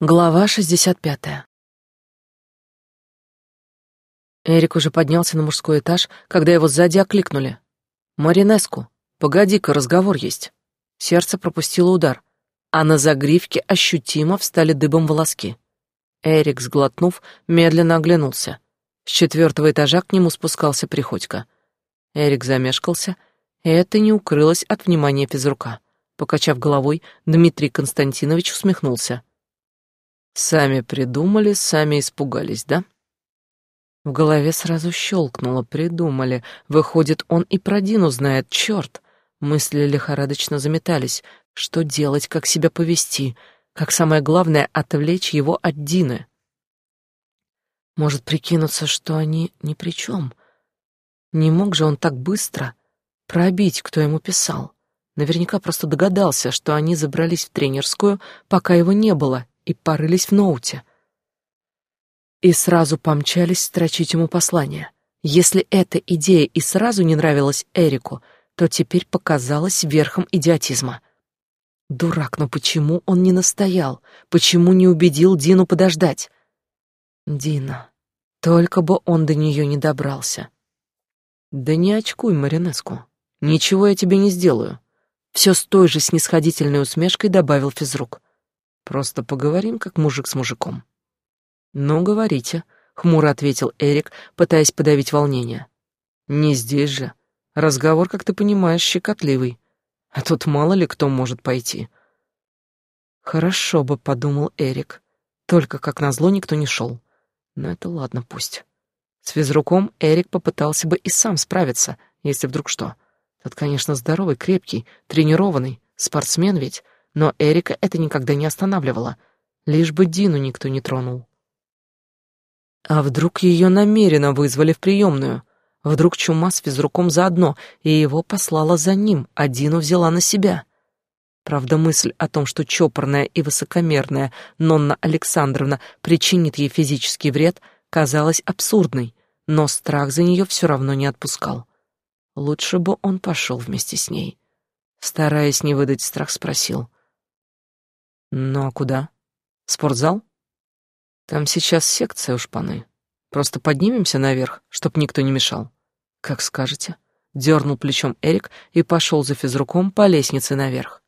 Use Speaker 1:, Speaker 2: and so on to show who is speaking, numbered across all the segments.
Speaker 1: Глава 65. Эрик уже поднялся на мужской этаж, когда его сзади окликнули. «Маринеску, погоди-ка, разговор есть». Сердце пропустило удар, а на загривке ощутимо встали дыбом волоски. Эрик, сглотнув, медленно оглянулся. С четвертого этажа к нему спускался Приходько. Эрик замешкался, и это не укрылось от внимания физрука. Покачав головой, Дмитрий Константинович усмехнулся. Сами придумали, сами испугались, да? В голове сразу щелкнуло, придумали. Выходит, он и про Дину знает, черт. Мысли лихорадочно заметались. Что делать, как себя повести? Как самое главное, отвлечь его от Дины. Может прикинуться, что они ни при чем. Не мог же он так быстро пробить, кто ему писал. Наверняка просто догадался, что они забрались в тренерскую, пока его не было, и порылись в ноуте. И сразу помчались строчить ему послание. Если эта идея и сразу не нравилась Эрику, то теперь показалась верхом идиотизма. Дурак, но почему он не настоял? Почему не убедил Дину подождать? Дина. Только бы он до нее не добрался. Да не очкуй, Маринеску. Ничего я тебе не сделаю. Все с той же снисходительной усмешкой добавил физрук. Просто поговорим, как мужик с мужиком. Ну, говорите, хмуро ответил Эрик, пытаясь подавить волнение. Не здесь же. Разговор, как ты понимаешь, щекотливый. А тут мало ли кто может пойти. Хорошо бы, подумал Эрик. Только, как назло, никто не шел. Но это ладно, пусть. С физруком Эрик попытался бы и сам справиться, если вдруг что. Тот, конечно, здоровый, крепкий, тренированный, спортсмен ведь, но Эрика это никогда не останавливало, лишь бы Дину никто не тронул. А вдруг ее намеренно вызвали в приемную? Вдруг чума с физруком заодно, и его послала за ним, а Дину взяла на себя? Правда, мысль о том, что чопорная и высокомерная Нонна Александровна причинит ей физический вред, казалась абсурдной, но страх за нее все равно не отпускал. Лучше бы он пошел вместе с ней. Стараясь не выдать страх, спросил. Ну а куда? Спортзал? Там сейчас секция у шпаны. Просто поднимемся наверх, чтоб никто не мешал. Как скажете. Дернул плечом Эрик и пошел за физруком по лестнице наверх.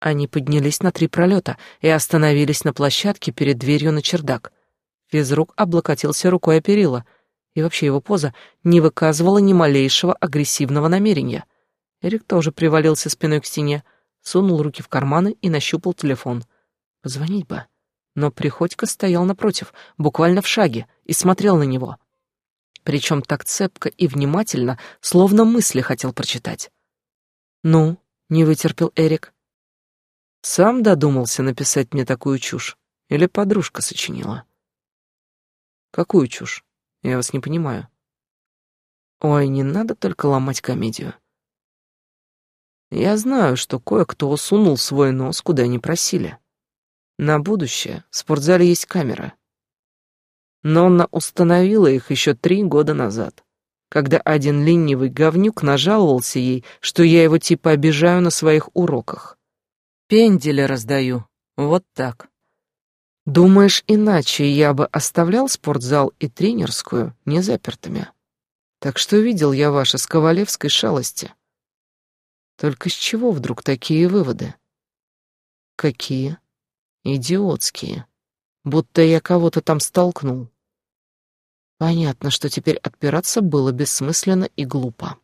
Speaker 1: Они поднялись на три пролета и остановились на площадке перед дверью на чердак. Физрук облокотился рукой о перила, и вообще его поза не выказывала ни малейшего агрессивного намерения. Эрик тоже привалился спиной к стене, сунул руки в карманы и нащупал телефон. Позвонить бы. Но Приходько стоял напротив, буквально в шаге, и смотрел на него. Причем так цепко и внимательно, словно мысли хотел прочитать. «Ну?» — не вытерпел Эрик. «Сам додумался написать мне такую чушь? Или подружка сочинила?» «Какую чушь? Я вас не понимаю». «Ой, не надо только ломать комедию. Я знаю, что кое-кто сунул свой нос, куда не просили. На будущее в спортзале есть камера. Но она установила их еще три года назад, когда один ленивый говнюк нажаловался ей, что я его типа обижаю на своих уроках. Пендели раздаю. Вот так. Думаешь, иначе я бы оставлял спортзал и тренерскую незапертыми? Так что видел я ваши с Ковалевской шалости. Только с чего вдруг такие выводы? Какие? Идиотские. Будто я кого-то там столкнул. Понятно, что теперь отпираться было бессмысленно и глупо.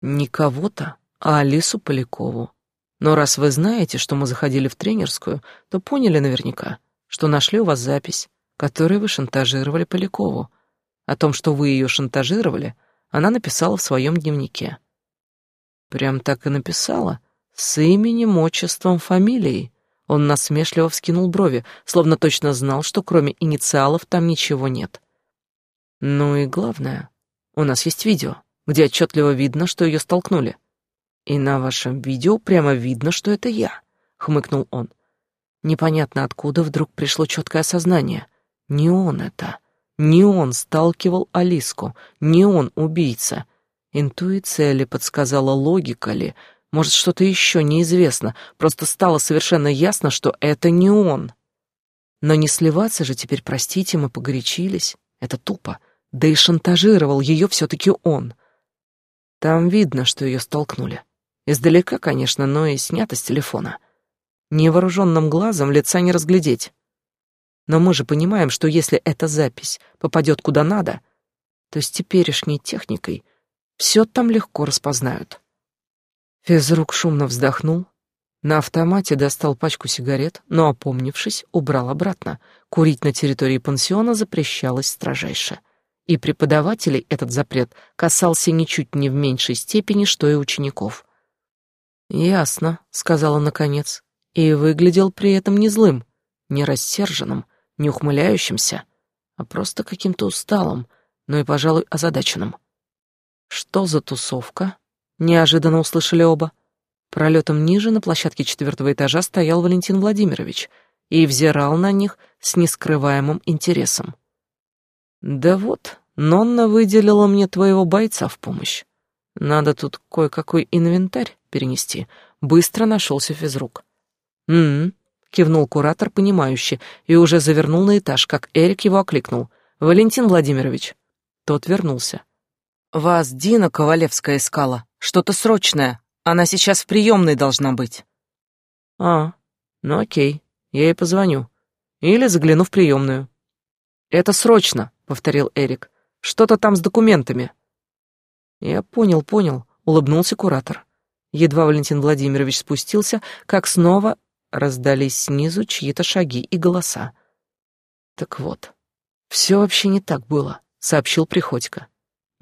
Speaker 1: Не кого-то, а Алису Полякову. Но раз вы знаете, что мы заходили в тренерскую, то поняли наверняка, что нашли у вас запись, которой вы шантажировали Полякову. О том, что вы ее шантажировали, она написала в своем дневнике. Прям так и написала. С именем, отчеством, фамилией. Он насмешливо вскинул брови, словно точно знал, что кроме инициалов там ничего нет. Ну и главное, у нас есть видео, где отчетливо видно, что ее столкнули. И на вашем видео прямо видно, что это я, хмыкнул он. Непонятно откуда вдруг пришло четкое осознание. Не он это. Не он сталкивал Алиску, не он убийца. Интуиция ли подсказала, логика ли, может, что-то еще неизвестно, просто стало совершенно ясно, что это не он. Но не сливаться же теперь, простите, мы погорячились. Это тупо. Да и шантажировал ее все-таки он. Там видно, что ее столкнули. Издалека, конечно, но и снято с телефона. Невооруженным глазом лица не разглядеть. Но мы же понимаем, что если эта запись попадет куда надо, то с теперешней техникой все там легко распознают. Физрук шумно вздохнул, на автомате достал пачку сигарет, но, опомнившись, убрал обратно. Курить на территории пансиона запрещалось строжайше. И преподавателей этот запрет касался ничуть не в меньшей степени, что и учеников. «Ясно», — сказала наконец, и выглядел при этом не злым, не рассерженным, не ухмыляющимся, а просто каким-то усталым, но и, пожалуй, озадаченным. «Что за тусовка?» — неожиданно услышали оба. Пролетом ниже на площадке четвертого этажа стоял Валентин Владимирович и взирал на них с нескрываемым интересом. «Да вот, Нонна выделила мне твоего бойца в помощь. Надо тут кое-какой инвентарь перенести». Быстро нашелся физрук. «М-м», кивнул куратор, понимающе, и уже завернул на этаж, как Эрик его окликнул. «Валентин Владимирович». Тот вернулся. «Вас Дина Ковалевская искала. Что-то срочное. Она сейчас в приемной должна быть. А, ну окей, я ей позвоню. Или загляну в приемную. Это срочно, повторил Эрик. Что-то там с документами. Я понял, понял, улыбнулся куратор. Едва Валентин Владимирович спустился, как снова раздались снизу чьи-то шаги и голоса. Так вот, все вообще не так было, сообщил Приходько.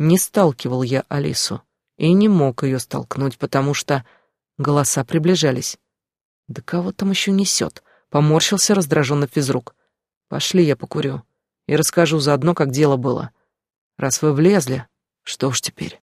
Speaker 1: Не сталкивал я Алису и не мог ее столкнуть, потому что голоса приближались. Да кого там еще несет? Поморщился раздраженно физрук. Пошли, я покурю и расскажу заодно, как дело было. Раз вы влезли, что уж теперь?